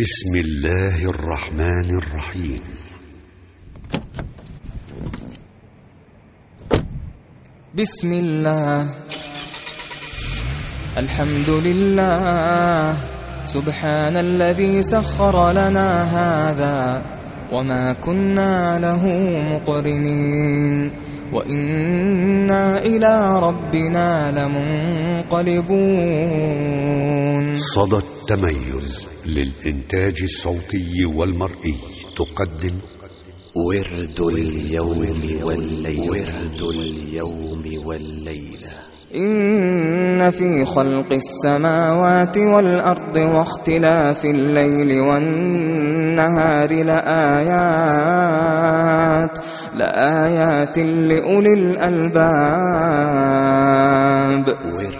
بسم الله الرحمن الرحيم. بسم الله. الحمد لله. سبحان الذي سخر لنا هذا وما كنا له مقرنين. وإنا إلى ربنا لمنقلبون. صدى التميز. للإنتاج الصوتي والمرئي. تقدم. ورد اليوم والليلة. ورد اليوم والليلة. إن في خلق السماوات والأرض واختلاف الليل والنهار لآيات. لآيات لأولي الألباب. ورد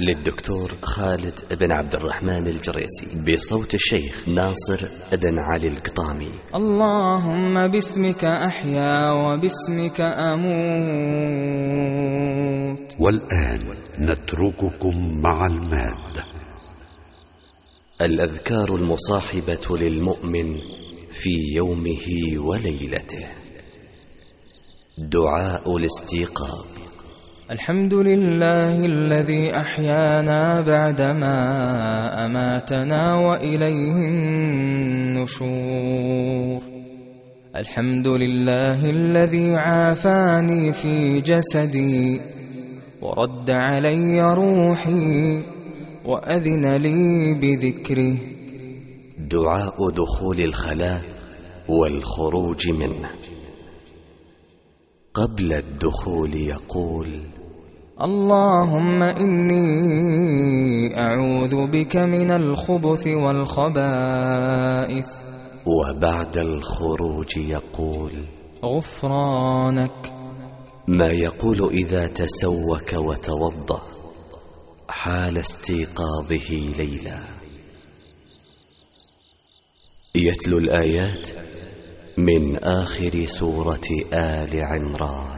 للدكتور خالد بن عبد الرحمن الجريسي بصوت الشيخ ناصر بن علي القطامي. اللهم باسمك أحيا وباسمك أموت. والآن نترككم مع المادة. الأذكار المصاحبة للمؤمن في يومه وليلته. دعاء الاستيقاظ. الحمد لله الذي أحيانا بعدما أماتنا وإليه النشور. الحمد لله الذي عافاني في جسدي ورد علي روحي وأذن لي بذكره. دعاء دخول الخلاء والخروج منه. قبل الدخول يقول اللهم إني أعوذ بك من الخبث والخبائث. وبعد الخروج يقول غفرانك. ما يقول إذا تسوك وتوضأ حال استيقاظه ليلا. يتلو الآيات من آخر سورة آل عمران.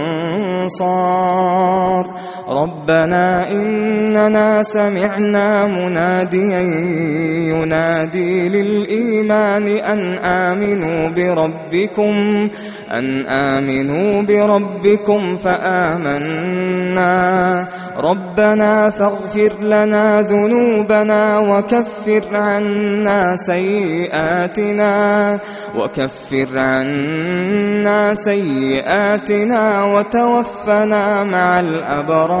الأنصار ربنا إننا سمعنا مناديا ينادي للإيمان أن آمنوا بربكم أن آمنوا بربكم فآمنا. ربنا فاغفر لنا ذنوبنا وكفر عنا سيئاتنا وكفر عنا سيئاتنا وتوفنا مع الأبرار.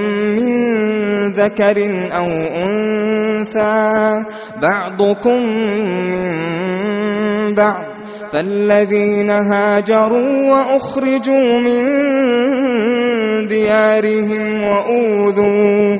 ذكر أو أنثى بعضكم من بعض فالذين هاجروا وأخرجوا من ديارهم وأوذوا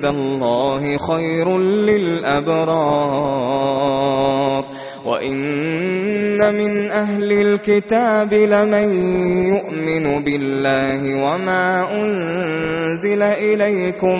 الله خير للأبرار. وإن من أهل الكتاب لمن يؤمن بالله وما أنزل إليكم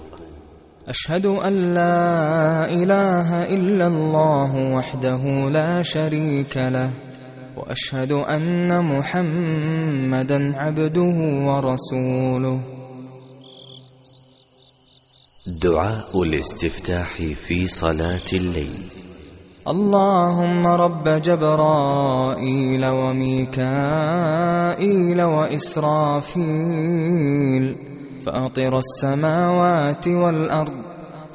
أشهد أن لا إله إلا الله وحده لا شريك له وأشهد أن محمدا عبده ورسوله. دعاء الاستفتاح في صلاة الليل. اللهم رب جبرائيل وميكائيل وإسرافيل. فأطر السماوات والأرض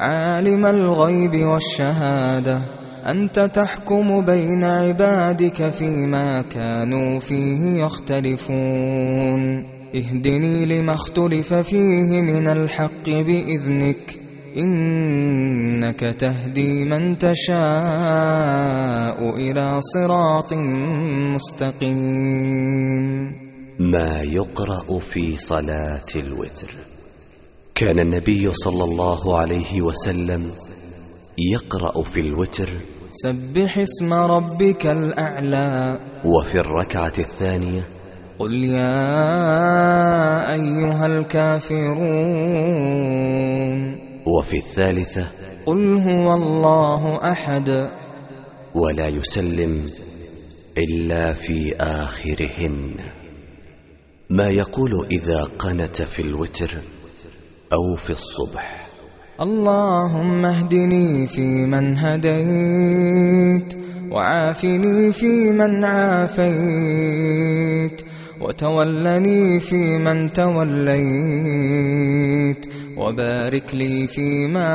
عالم الغيب والشهادة أنت تحكم بين عبادك فيما كانوا فيه يختلفون. اهدني لما اختلف فيه من الحق بإذنك إنك تهدي من تشاء إلى صراط مستقيم. ما يقرأ في صلاة الوتر. كان النبي صلى الله عليه وسلم يقرأ في الوتر سبح اسم ربك الأعلى. وفي الركعة الثانية قل يا أيها الكافرون. وفي الثالثة قل هو الله أحد. ولا يسلم إلا في آخرهن. ما يقول إذا قنت في الوتر أو في الصبح. اللهم اهدني فيمن هديت وعافني فيمن عافيت وتولني فيمن توليت وبارك لي فيما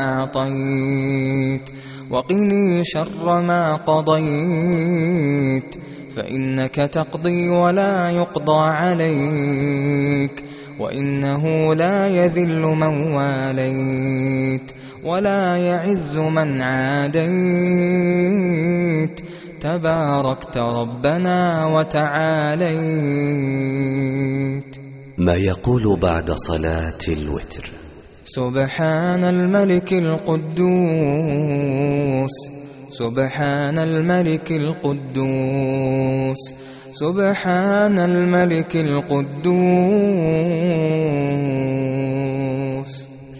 أعطيت وقني شر ما قضيت. فإنك تقضي ولا يقضى عليك وإنه لا يذل من واليت ولا يعز من عاديت تباركت ربنا وتعاليت ما يقول بعد صلاة الوتر. سبحان الملك القدوس. سبحان الملك القدوس سبحان الملك القدوس.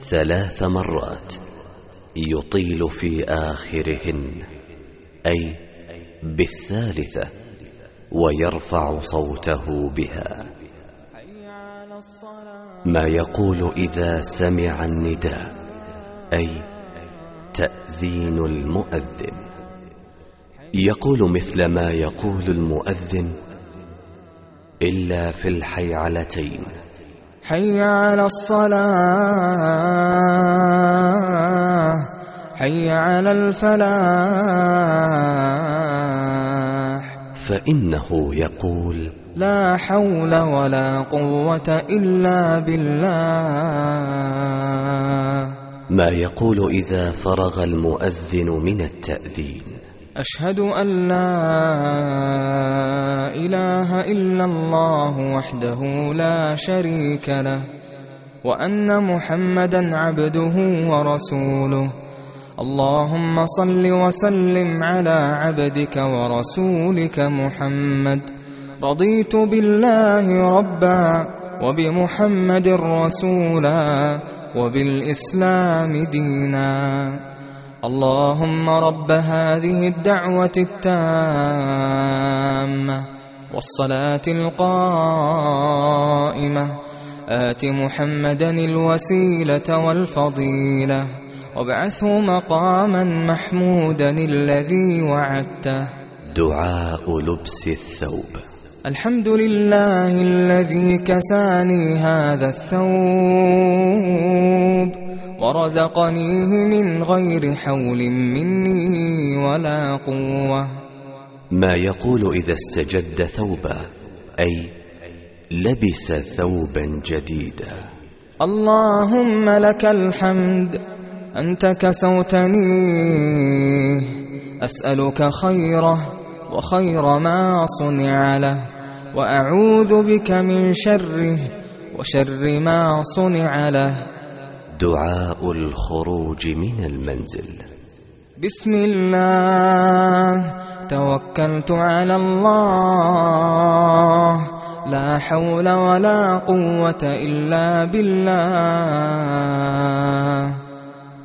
ثلاث مرات يطيل في آخرهن أي بالثالثة ويرفع صوته بها. ما يقول إذا سمع النداء أي تأذين المؤذن. يقول مثل ما يقول المؤذن إلا في الحيعلتين. حي على الصلاة حي على الفلاح. فإنه يقول لا حول ولا قوة إلا بالله. ما يقول إذا فرغ المؤذن من التأذين. أشهد أن لا إله إلا الله وحده لا شريك له وأن محمدا عبده ورسوله. اللهم صل وسلم على عبدك ورسولك محمد. رضيت بالله ربا وبمحمد رسولا وبالإسلام دينا. اللهم رب هذه الدعوة التامة والصلاة القائمة. آت محمدا الوسيلة والفضيلة. وابعثه مقاما محمودا الذي وعدته. دعاء لبس الثوب. الحمد لله الذي كساني هذا الثوب ورزقنيه من غير حول مني ولا قوة. ما يقول إذا استجد ثوبا أي لبس ثوبا جديدا. اللهم لك الحمد أنت كسوتني. أسألك خيره وخير ما صنع له. وأعوذ بك من شره وشر ما صنع له. دعاء الخروج من المنزل. بسم الله. توكلت على الله. لا حول ولا قوة إلا بالله.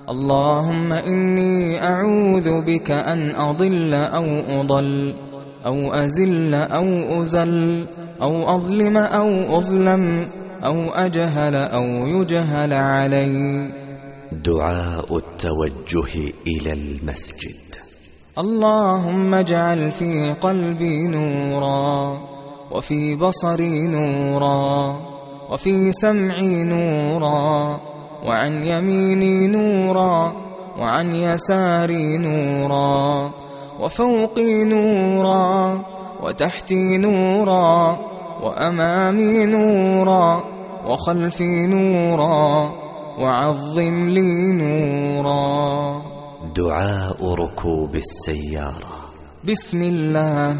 اللهم إني أعوذ بك أن أضل أو أضل. أو أزل أو أزل أو أظلم أو أظلم أو أجهل أو يجهل علي. دعاء التوجه إلى المسجد. اللهم اجعل في قلبي نورا وفي بصري نورا وفي سمعي نورا وعن يميني نورا وعن يساري نورا. وفوقي نورا وتحتي نورا وأمامي نورا وخلفي نورا وعظم لي نورا. دعاء ركوب السيارة. بسم الله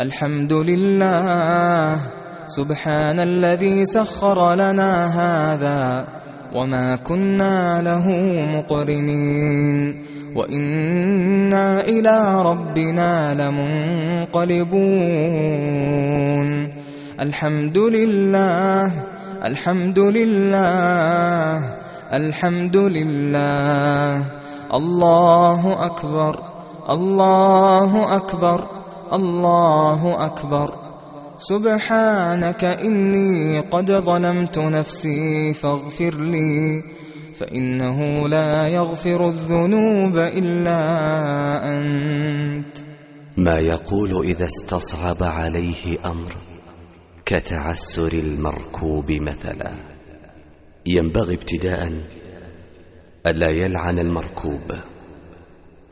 الحمد لله سبحان الذي سخر لنا هذا. وما كنا له مقرنين وإنا إلى ربنا لمنقلبون الحمد لله الحمد لله الحمد لله الله أكبر الله أكبر الله أكبر سبحانك إني قد ظلمت نفسي فاغفر لي فإنه لا يغفر الذنوب إلا أنت. ما يقول إذا استصعب عليه أمر كتعسر المركوب مثلا. ينبغي ابتداء ألا يلعن المركوب.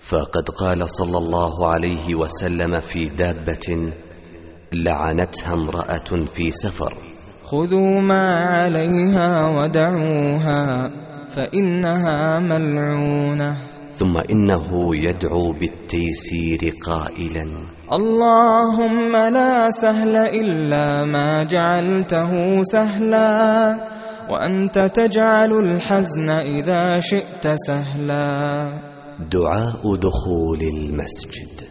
فقد قال صلى الله عليه وسلم في دابة لعنتها امرأة في سفر. خذوا ما عليها ودعوها فإنها ملعونة. ثم إنه يدعو بالتيسير قائلا. اللهم لا سهل إلا ما جعلته سهلا وأنت تجعل الحزن إذا شئت سهلا. دعاء دخول المسجد.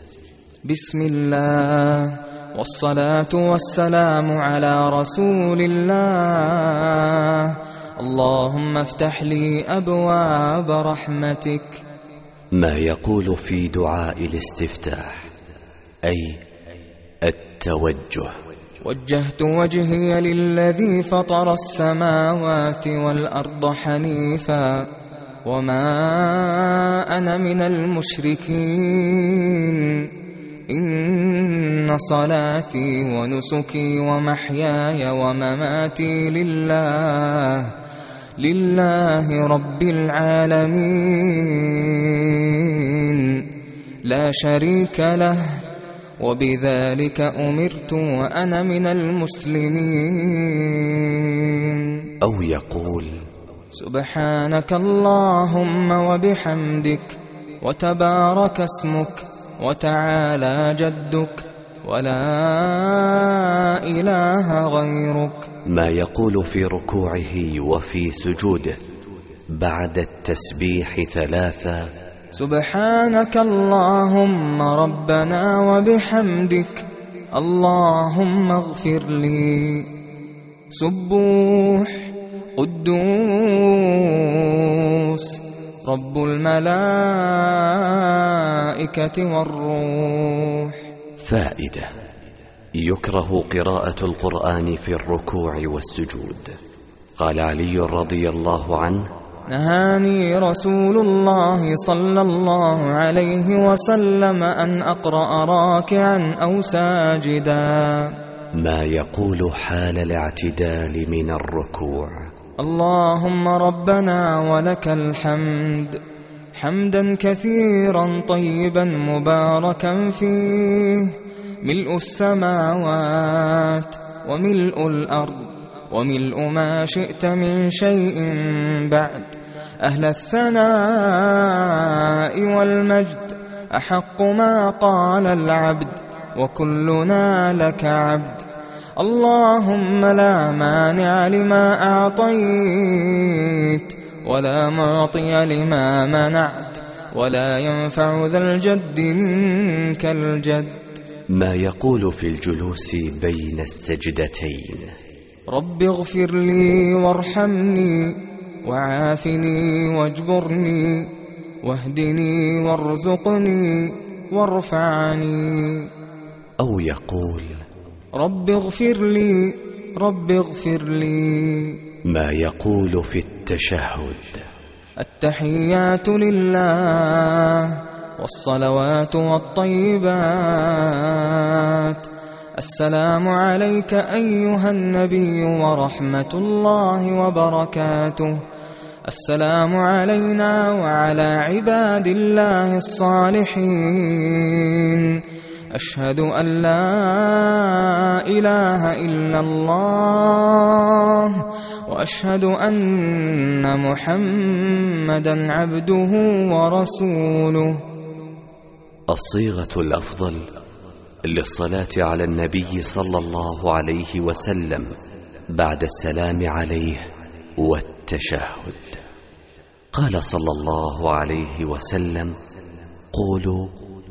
بسم الله. والصلاة والسلام على رسول الله. اللهم افتح لي أبواب رحمتك. ما يقول في دعاء الاستفتاح أي التوجه. وجهت وجهي للذي فطر السماوات والأرض حنيفا وما أنا من المشركين. إن صلاتي ونسكي ومحياي ومماتي لله لله رب العالمين. لا شريك له وبذلك أمرت وأنا من المسلمين. أو يقول سبحانك اللهم وبحمدك وتبارك اسمك وتعالى جدك ولا إله غيرك. ما يقول في ركوعه وفي سجوده بعد التسبيح ثلاثا سبحانك اللهم ربنا وبحمدك اللهم اغفر لي. سبوح قدوس. رب الملائكة والروح فائدة. يكره قراءة القرآن في الركوع والسجود. قال علي رضي الله عنه نهاني رسول الله صلى الله عليه وسلم أن أقرأ راكعا أو ساجدا. ما يقول حال الاعتدال من الركوع. اللهم ربنا ولك الحمد. حمدا كثيرا طيبا مباركا فيه. ملء السماوات وملء الأرض وملء ما شئت من شيء بعد. أهل الثناء والمجد أحق ما قال العبد وكلنا لك عبد. اللهم لا مانع لما أعطيت ولا معطي لما منعت ولا ينفع ذا الجد منك الجد. ما يقول في الجلوس بين السجدتين. رب اغفر لي وارحمني وعافني واجبرني واهدني وارزقني وارفعني. أو يقول رب اغفر لي رب اغفر لي. ما يقول في التشهد. التحيات لله والصلوات والطيبات. السلام عليك أيها النبي ورحمة الله وبركاته. السلام علينا وعلى عباد الله الصالحين. أشهد أن لا إله إلا الله وأشهد أن محمدا عبده ورسوله. الصيغة الأفضل للصلاة على النبي صلى الله عليه وسلم بعد السلام عليه والتشهد. قال صلى الله عليه وسلم قولوا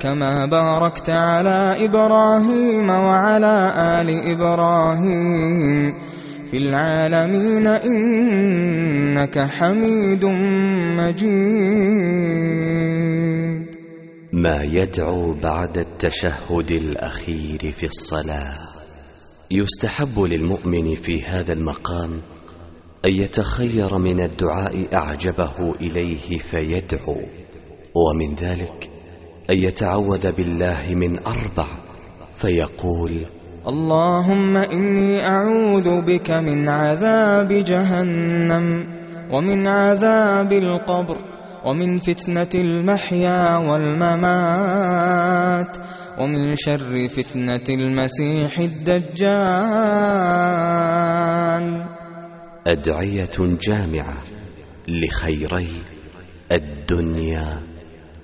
كما باركت على إبراهيم وعلى آل إبراهيم في العالمين إنك حميد مجيد. ما يدعو بعد التشهد الأخير في الصلاة يستحب للمؤمن في هذا المقام أن يتخير من الدعاء أعجبه إليه فيدعو ومن ذلك أن يتعوذ بالله من أربع فيقول اللهم إني أعوذ بك من عذاب جهنم ومن عذاب القبر ومن فتنة المحيا والممات ومن شر فتنة المسيح الدجال. أدعية جامعة لخيري الدنيا.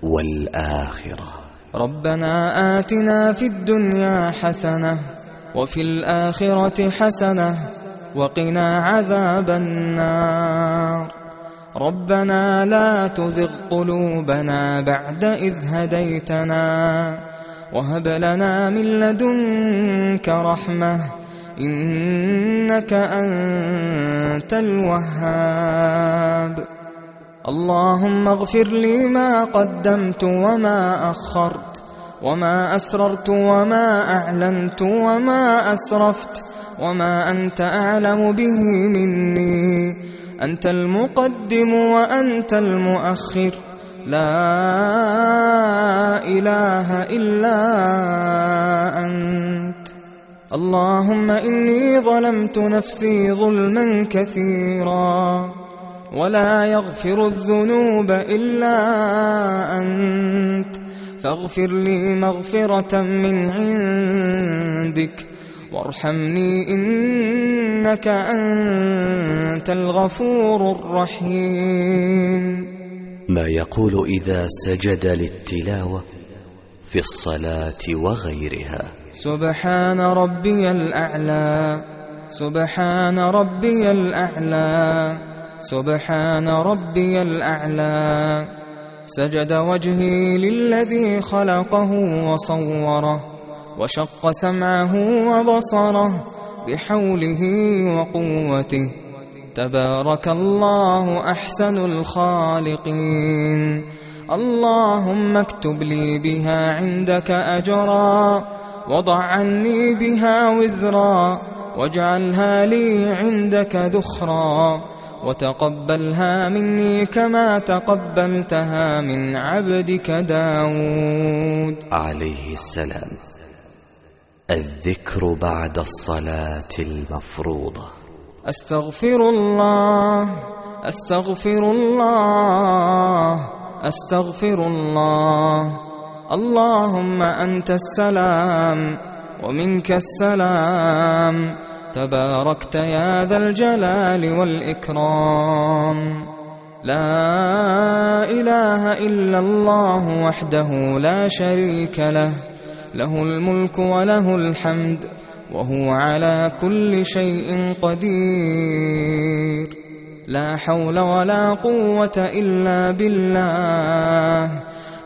والآخرة. ربنا آتنا في الدنيا حسنة وفي الآخرة حسنة وقنا عذاب النار. ربنا لا تزغ قلوبنا بعد إذ هديتنا وهب لنا من لدنك رحمة إنك أنت الوهاب. اللهم اغفر لي ما قدمت وما أخرت وما أسررت وما أعلنت وما أسرفت وما أنت أعلم به مني. أنت المقدم وأنت المؤخر. لا إله إلا أنت. اللهم إني ظلمت نفسي ظلما كثيرا. ولا يغفر الذنوب إلا أنت. فاغفر لي مغفرة من عندك. وارحمني إنك أنت الغفور الرحيم. ما يقول إذا سجد للتلاوة في الصلاة وغيرها. سبحان ربي الأعلى. سبحان ربي الأعلى. سبحان ربي الأعلى. سجد وجهي للذي خلقه وصوره وشق سمعه وبصره بحوله وقوته. تبارك الله أحسن الخالقين. اللهم اكتب لي بها عندك أجرا وضع عني بها وزرا واجعلها لي عندك ذخرا. وتقبلها مني كما تقبلتها من عبدك داود. عليه السلام. الذكر بعد الصلاة المفروضة. أستغفر الله أستغفر الله أستغفر الله. اللهم أنت السلام ومنك السلام. تباركت يا ذا الجلال والإكرام. لا إله إلا الله وحده لا شريك له له الملك وله الحمد وهو على كل شيء قدير. لا حول ولا قوة إلا بالله.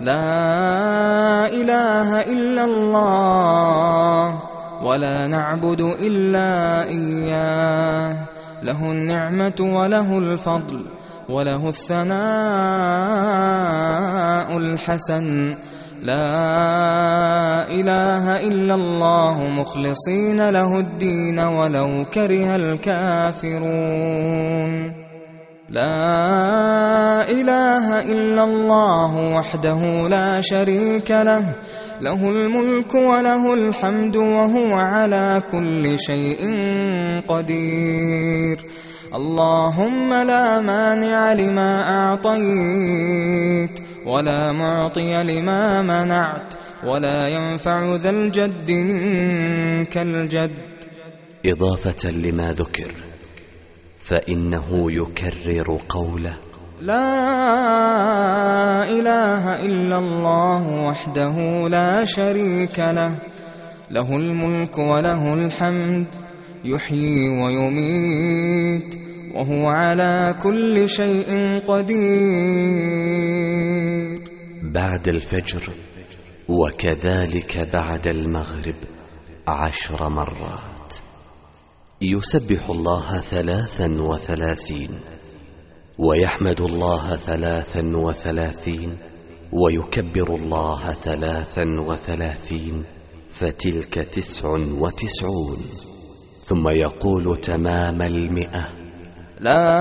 لا إله إلا الله. ولا نعبد إلا إياه. له النعمة وله الفضل وله الثناء الحسن. لا إله إلا الله مخلصين له الدين ولو كره الكافرون. لا إله إلا الله وحده لا شريك له له الملك وله الحمد وهو على كل شيء قدير. اللهم لا مانع لما أعطيت ولا معطي لما منعت ولا ينفع ذا الجد منك الجد. إضافة لما ذكر فإنه يكرر قوله لا إله إلا الله وحده لا شريك له. له الملك وله الحمد يحيي ويميت وهو على كل شيء قدير. بعد الفجر وكذلك بعد المغرب عشر مرات. يسبح الله ثلاثا وثلاثين. ويحمد الله ثلاثا وثلاثين ويكبر الله ثلاثا وثلاثين فتلك تسع وتسعون ثم يقول تمام المئة لا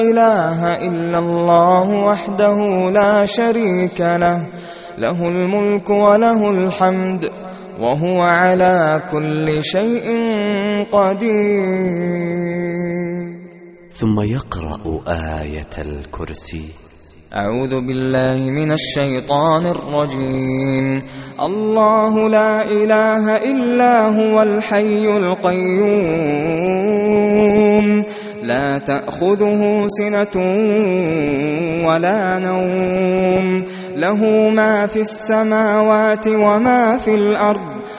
إله إلا الله وحده لا شريك له له الملك وله الحمد وهو على كل شيء قدير. ثم يقرأ آية الكرسي. أعوذ بالله من الشيطان الرجيم. الله لا إله إلا هو الحي القيوم. لا تأخذه سنة ولا نوم. له ما في السماوات وما في الأرض.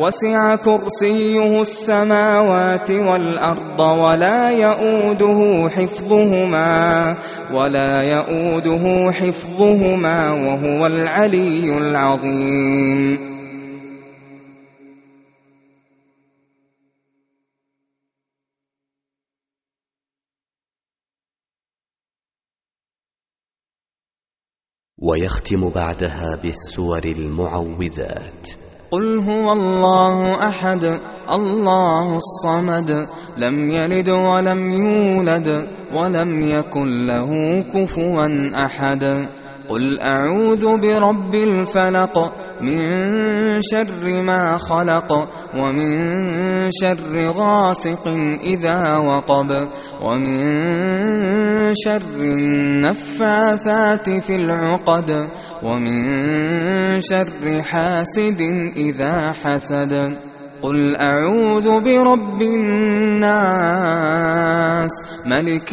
وسع كرسيه السماوات والأرض ولا يؤوده حفظهما ولا يؤوده حفظهما وهو العلي العظيم. ويختم بعدها بالسور المعوذات. قل هو الله أحد الله الصمد لم يلد ولم يولد ولم يكن له كفوا أحد. قل أعوذ برب الفلق من شر ما خلق ومن شر غاسق إذا وقب ومن شر النفاثات في العقد ومن شر حاسد إذا حسد. قل أعوذ برب الناس ملك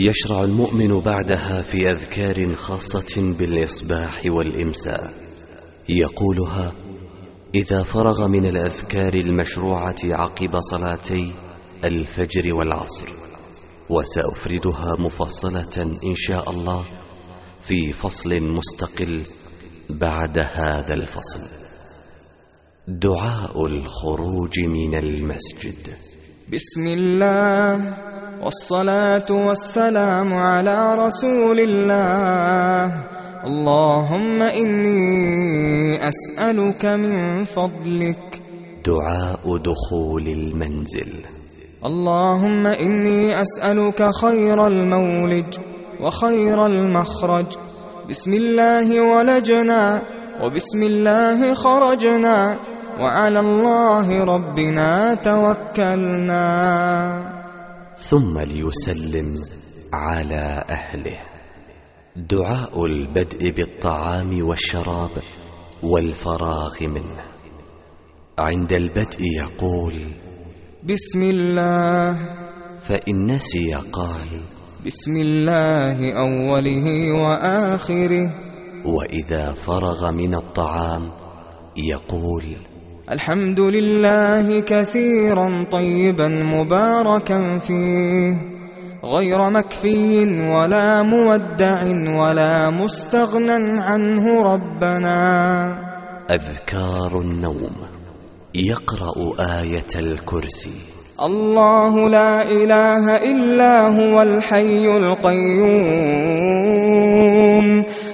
يشرع المؤمن بعدها في أذكار خاصة بالإصباح والإمساء. يقولها إذا فرغ من الأذكار المشروعة عقب صلاتي الفجر والعصر وسأفردها مفصلة إن شاء الله في فصل مستقل بعد هذا الفصل. دعاء الخروج من المسجد. بسم الله. والصلاة والسلام على رسول الله. اللهم إني أسألك من فضلك. دعاء دخول المنزل. اللهم إني أسألك خير المولج وخير المخرج. بسم الله ولجنا وبسم الله خرجنا. وعلى الله ربنا توكلنا. ثم ليسلم على أهله. دعاء البدء بالطعام والشراب والفراغ منه. عند البدء يقول بسم الله. فإن نسي قال بسم الله أوله وآخره. وإذا فرغ من الطعام يقول الحمد لله كثيرا طيبا مباركا فيه. غير مكفي ولا مودع ولا مستغنى عنه ربنا. أذكار النوم. يقرأ آية الكرسي. الله لا إله إلا هو الحي القيوم.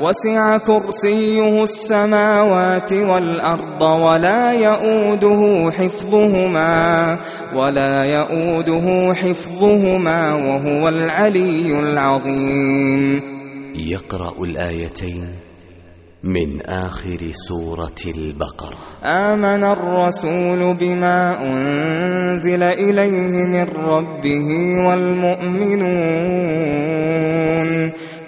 وسع كرسيه السماوات والأرض ولا يؤوده حفظهما ولا يؤوده حفظهما وهو العلي العظيم. يقرأ الآيتين من آخر سورة البقرة. آمن الرسول بما أنزل إليه من ربه والمؤمنون.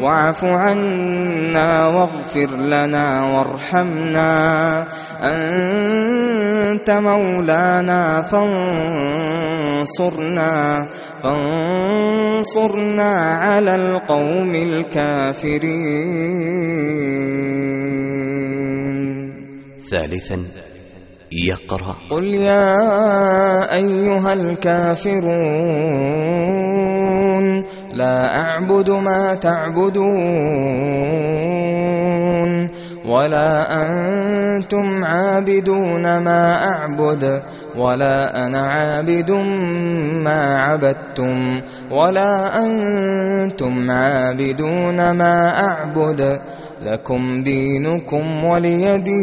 واعف عنا واغفر لنا وارحمنا. أنت مولانا فانصرنا فانصرنا على القوم الكافرين. ثالثا يقرأ. قل يا أيها الكافرون لا أعبد ما تعبدون ولا أنتم عابدون ما أعبد ولا أنا عابد ما عبدتم ولا أنتم عابدون ما أعبد لكم دينكم ولي دين.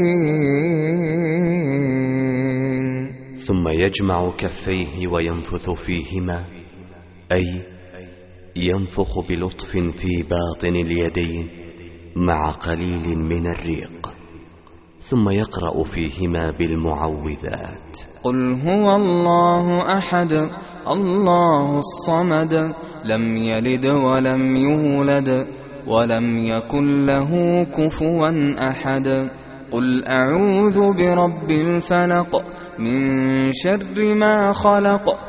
ثم يجمع كفيه وينفث فيهما أي ينفخ بلطف في باطن اليدين مع قليل من الريق ثم يقرأ فيهما بالمعوذات. قل هو الله أحد الله الصمد لم يلد ولم يولد ولم يكن له كفوا أحد. قل أعوذ برب الفلق من شر ما خلق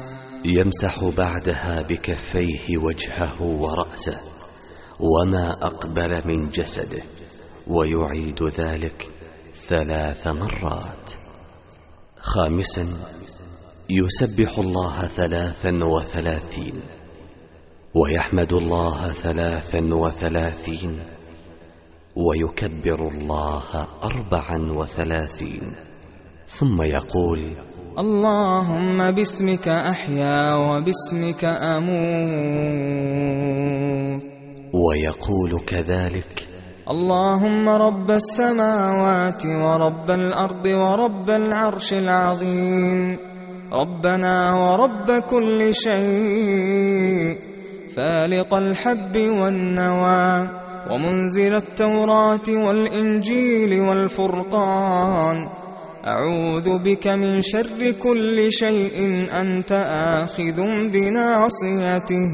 يمسح بعدها بكفيه وجهه ورأسه وما أقبل من جسده ويعيد ذلك ثلاث مرات. خامسا يسبح الله ثلاثا وثلاثين ويحمد الله ثلاثا وثلاثين ويكبر الله أربعا وثلاثين. ثم يقول اللهم باسمك أحيا وباسمك أموت. ويقول كذلك اللهم رب السماوات ورب الأرض ورب العرش العظيم. ربنا ورب كل شيء. فالق الحب والنوى ومنزل التوراة والإنجيل والفرقان. أعوذ بك من شر كل شيء أنت آخذ بناصيته.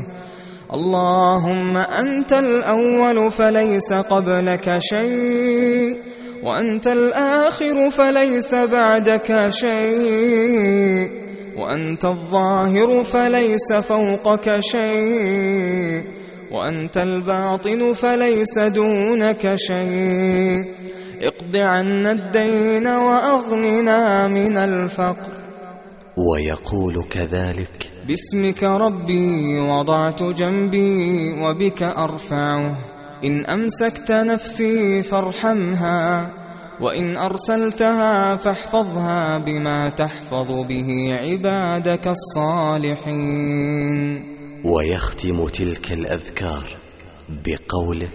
اللهم أنت الأول فليس قبلك شيء وأنت الآخر فليس بعدك شيء وأنت الظاهر فليس فوقك شيء وأنت الباطن فليس دونك شيء. اقض عنا الدين وأغننا من الفقر. ويقول كذلك باسمك ربي وضعت جنبي وبك أرفعه. إن أمسكت نفسي فارحمها وإن أرسلتها فاحفظها بما تحفظ به عبادك الصالحين. ويختم تلك الأذكار بقوله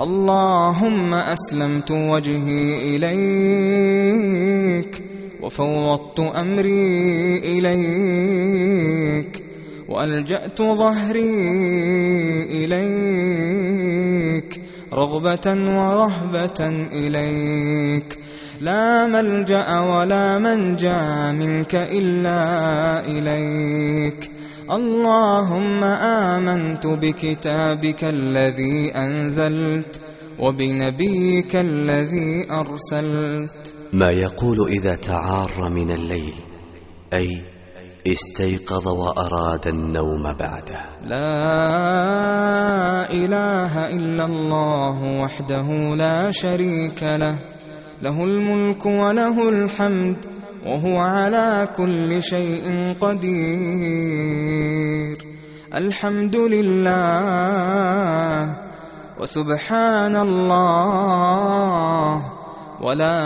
اللهم أسلمت وجهي إليك وفوضت أمري إليك وألجأت ظهري إليك رغبة ورهبة إليك لا ملجأ ولا منجأ منك إلا إليك اللهم آمنت بكتابك الذي أنزلت وبنبيك الذي أرسلت. ما يقول إذا تعار من الليل أي استيقظ وأراد النوم بعده. لا إله إلا الله وحده لا شريك له له الملك وله الحمد وهو على كل شيء قدير. الحمد لله وسبحان الله ولا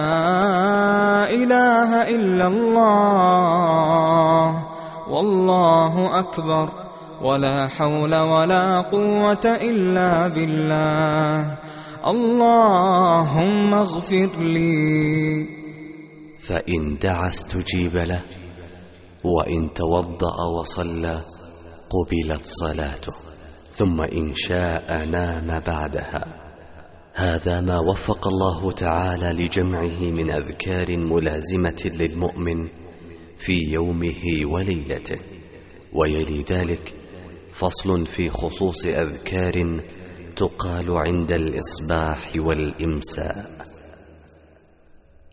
إله إلا الله والله أكبر ولا حول ولا قوة إلا بالله. اللهم اغفر لي. فإن دعا استجيب له وإن توضأ وصلى قبلت صلاته ثم إن شاء نام بعدها. هذا ما وفق الله تعالى لجمعه من أذكار ملازمة للمؤمن في يومه وليلته. ويلي ذلك فصل في خصوص أذكار تقال عند الإصباح والإمساء.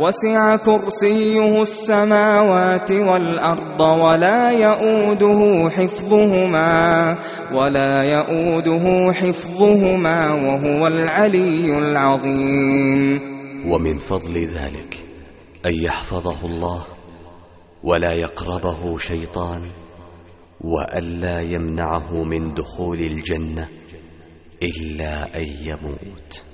وسع كرسيه السماوات والأرض ولا يؤوده حفظهما ولا يؤوده حفظهما وهو العلي العظيم. ومن فضل ذلك أن يحفظه الله ولا يقربه شيطان وألا يمنعه من دخول الجنة إلا أن يموت.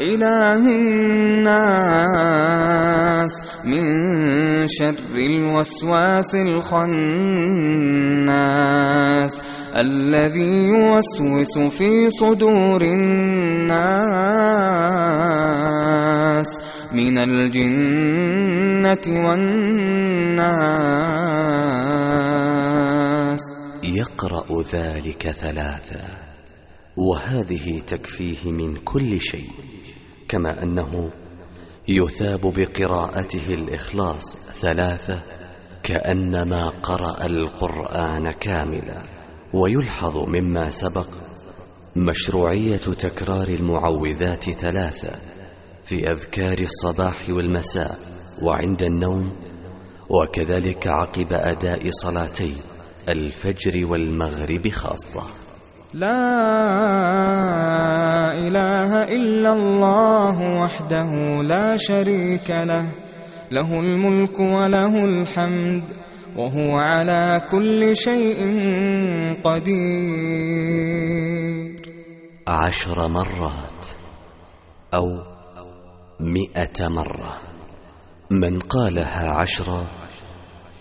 إله الناس. من شر الوسواس الخناس الذي يوسوس في صدور الناس. من الجنة والناس. يقرأ ذلك ثلاثا وهذه تكفيه من كل شيء كما أنه يثاب بقراءته الإخلاص ثلاثة كأنما قرأ القرآن كاملا ويلحظ مما سبق مشروعية تكرار المعوذات ثلاثة في أذكار الصباح والمساء وعند النوم وكذلك عقب أداء صلاتي الفجر والمغرب خاصة. لا إله إلا الله وحده لا شريك له. له الملك وله الحمد وهو على كل شيء قدير. عشر مرات أو مئة مرة. من قالها عشرا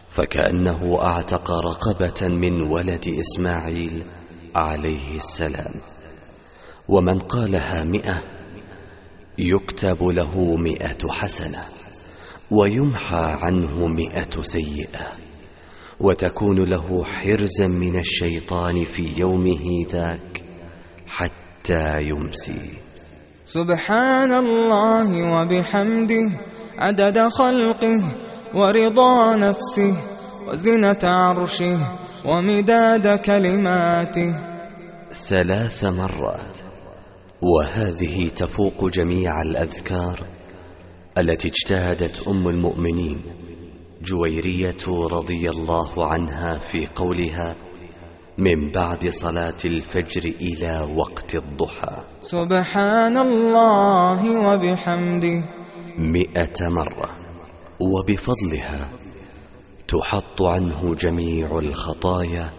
فكأنه أعتق رقبة من ولد إسماعيل عليه السلام. ومن قالها مئة يكتب له مئة حسنة ويمحى عنه مئة سيئة. وتكون له حرزا من الشيطان في يومه ذاك حتى يمسي. سبحان الله وبحمده عدد خلقه ورضا نفسه وزنة عرشه ومداد كلماته. ثلاث مرات. وهذه تفوق جميع الأذكار التي اجتهدت أم المؤمنين جويرية رضي الله عنها في قولها من بعد صلاة الفجر إلى وقت الضحى. سبحان الله وبحمده. مئة مرة. وبفضلها تحط عنه جميع الخطايا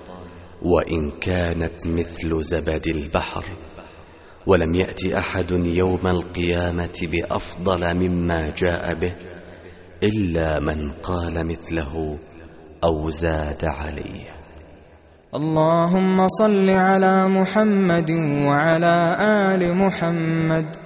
وإن كانت مثل زبد البحر ولم يأت أحد يوم القيامة بأفضل مما جاء به إلا من قال مثله أو زاد عليه. اللهم صل على محمد وعلى آل محمد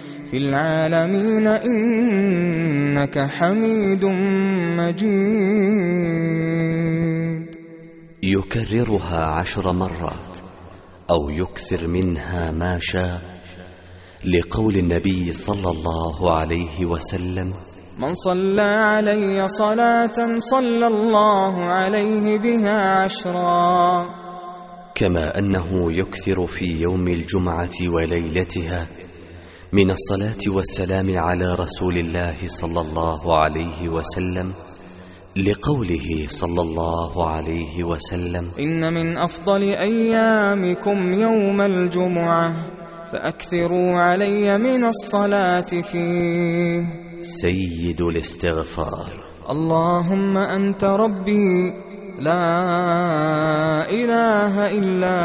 في العالمين إنك حميد مجيد. يكررها عشر مرات أو يكثر منها ما شاء لقول النبي صلى الله عليه وسلم. من صلى علي صلاة صلى الله عليه بها عشرا. كما أنه يكثر في يوم الجمعة وليلتها. من الصلاة والسلام على رسول الله صلى الله عليه وسلم لقوله صلى الله عليه وسلم. إن من أفضل أيامكم يوم الجمعة فأكثروا علي من الصلاة فيه. سيد الاستغفار. اللهم أنت ربي لا إله إلا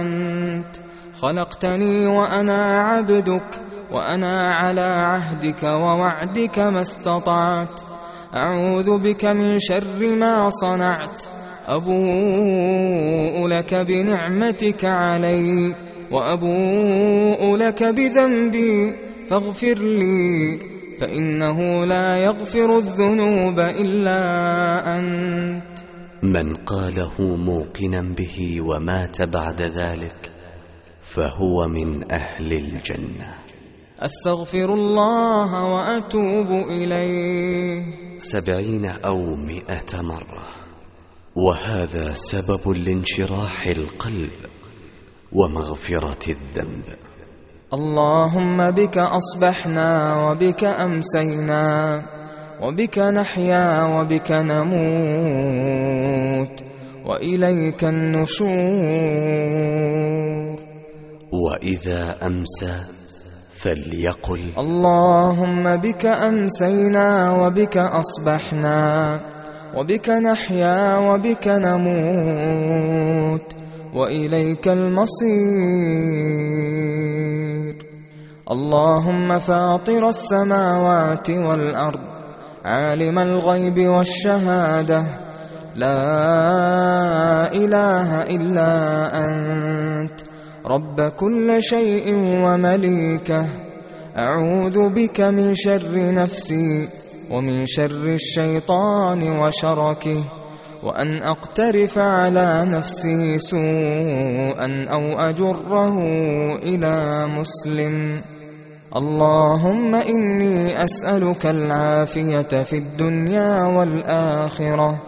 أنت. خلقتني وأنا عبدك وأنا على عهدك ووعدك ما استطعت. أعوذ بك من شر ما صنعت أبوء لك بنعمتك علي وأبوء لك بذنبي فاغفر لي فإنه لا يغفر الذنوب إلا أنت. من قاله موقنا به ومات بعد ذلك فهو من أهل الجنة. أستغفر الله وأتوب إليه. سبعين أو مئة مرة. وهذا سبب لانشراح القلب ومغفرة الذنب. اللهم بك أصبحنا وبك أمسينا وبك نحيا وبك نموت وإليك النشور. وإذا أمسى فليقل اللهم بك أمسينا وبك أصبحنا وبك نحيا وبك نموت وإليك المصير. اللهم فاطر السماوات والأرض عالم الغيب والشهادة. لا إله إلا أنت رب كل شيء ومليكه. أعوذ بك من شر نفسي ومن شر الشيطان وشركه. وأن أقترف على نفسي سوءا أو أجره إلى مسلم. اللهم إني أسألك العافية في الدنيا والآخرة.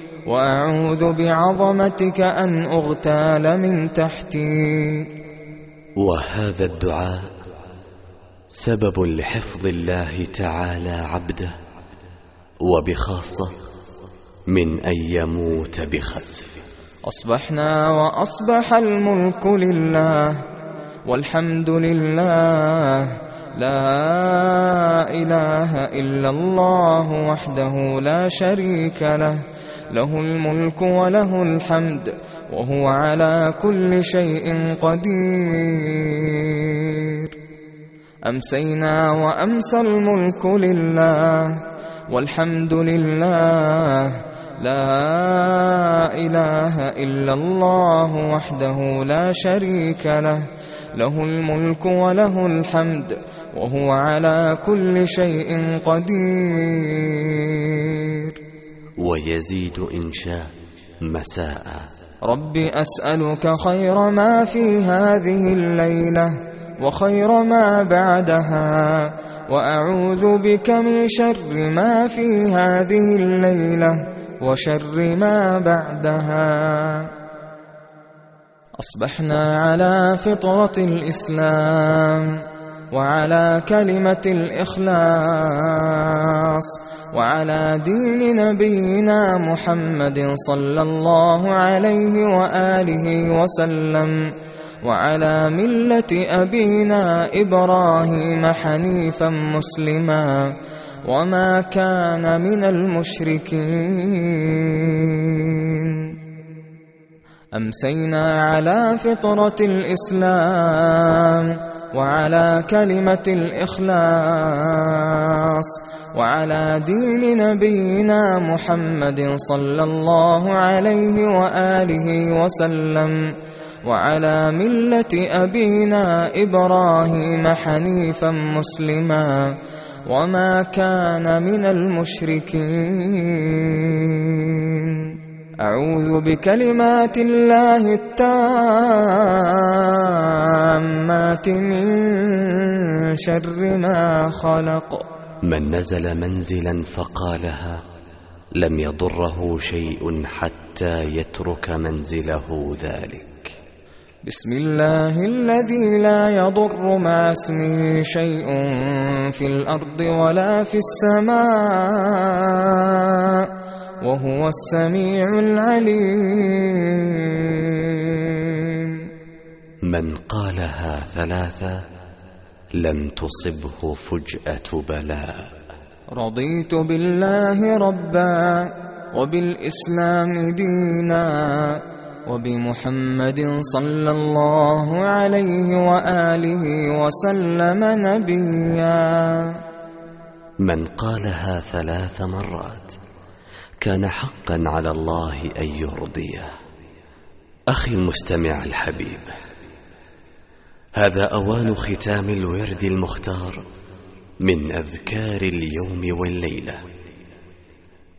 وأعوذ بعظمتك أن أغتال من تحتي. وهذا الدعاء سبب لحفظ الله تعالى عبده وبخاصة من أن يموت بخسف. أصبحنا وأصبح الملك لله والحمد لله. لا إله إلا الله وحده لا شريك له له الملك وله الحمد وهو على كل شيء قدير. أمسينا وأمسى الملك لله والحمد لله. لا إله إلا الله وحده لا شريك له. له الملك وله الحمد وهو على كل شيء قدير. ويزيد إن شاء مساء. رب أسألك خير ما في هذه الليلة وخير ما بعدها وأعوذ بك من شر ما في هذه الليلة وشر ما بعدها. أصبحنا على فطرة الإسلام. وعلى كلمة الإخلاص وعلى دين نبينا محمد صلى الله عليه وآله وسلم وعلى ملة أبينا إبراهيم حنيفا مسلما وما كان من المشركين. أمسينا على فطرة الإسلام وعلى كلمة الإخلاص وعلى دين نبينا محمد صلى الله عليه وآله وسلم وعلى ملة أبينا إبراهيم حنيفا مسلما وما كان من المشركين. أعوذ بكلمات الله التامات من شر ما خلق. من نزل منزلا فقالها لم يضره شيء حتى يترك منزله ذلك. بسم الله الذي لا يضر مع اسمه شيء في الأرض ولا في السماء. وهو السميع العليم. من قالها ثلاثة لم تصبه فجأة بلاء. رضيت بالله ربا وبالإسلام دينا وبمحمد صلى الله عليه وآله وسلم نبيا. من قالها ثلاث مرات كان حقا على الله أن يرضيه. أخي المستمع الحبيب هذا أوان ختام الورد المختار من أذكار اليوم والليلة.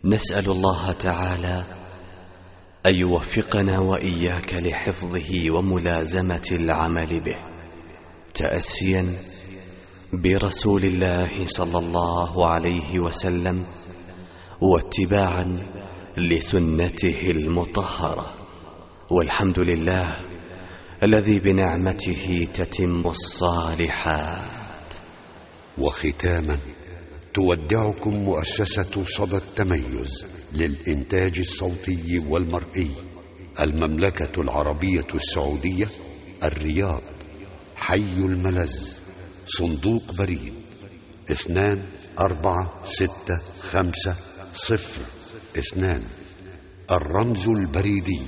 نسأل الله تعالى أن يوفقنا وإياك لحفظه وملازمة العمل به تأسيا برسول الله صلى الله عليه وسلم واتباعا لسنته المطهرة. والحمد لله الذي بنعمته تتم الصالحات. وختاما تودعكم مؤسسة صدى التميز للإنتاج الصوتي والمرئي المملكة العربية السعودية الرياض حي الملز صندوق بريد اثنان أربعة ستة خمسة صفر اثنان. الرمز البريدي.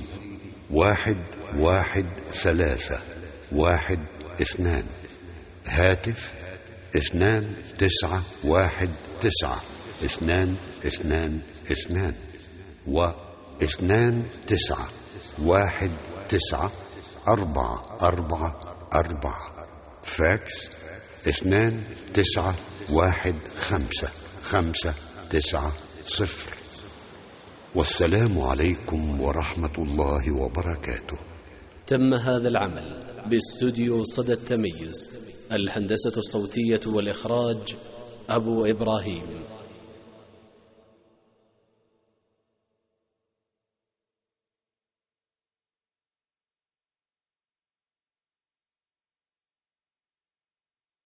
واحد واحد ثلاثة. واحد اثنان. هاتف اثنان تسعة واحد تسعة. اثنان اثنان اثنان. واثنان تسعة. واحد تسعة. أربعة أربعة أربعة. فاكس اثنان تسعة واحد خمسة. خمسة تسعة. صفر. والسلام عليكم ورحمة الله وبركاته. تم هذا العمل باستوديو صدى التميز الهندسة الصوتية والإخراج أبو إبراهيم.